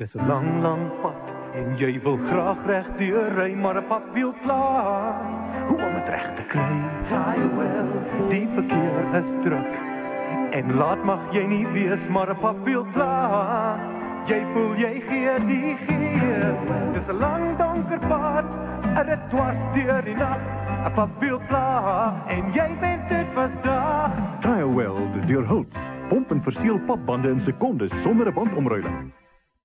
Dis 'n lang, lang pad en jy wil graag regdeur ry, maar 'n pap wiel pla. Hoe om dit reg te kry? Try well. Die verkeer is druk. En laat mag jy nie wees, maar 'n pap wiel pla. Jy voel jy gee die gees. Dis 'n lang donker pad, 'n rit dwars deur die nag. 'n Pap wiel pla en jy bent dit vandag. dag. Tire Weld deur Holtz. Pomp en verseël papbande in sekondes sonder 'n bandomruiling.